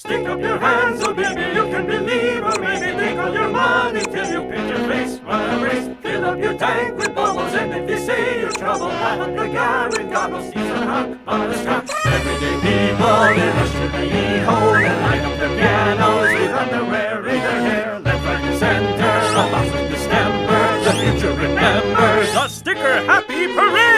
Stick up your hands, oh baby, you can believe, or maybe take all your money till you paint your face. Run a race, fill up your tank with bubbles, and if you say you're trouble, have a good Gary, God a see some a strap. Everyday people, they rush to the e-hole and light up their pianos with underwear in their hair, left, right, and center, a box with distemper, the future remembers. The Sticker Happy Parade!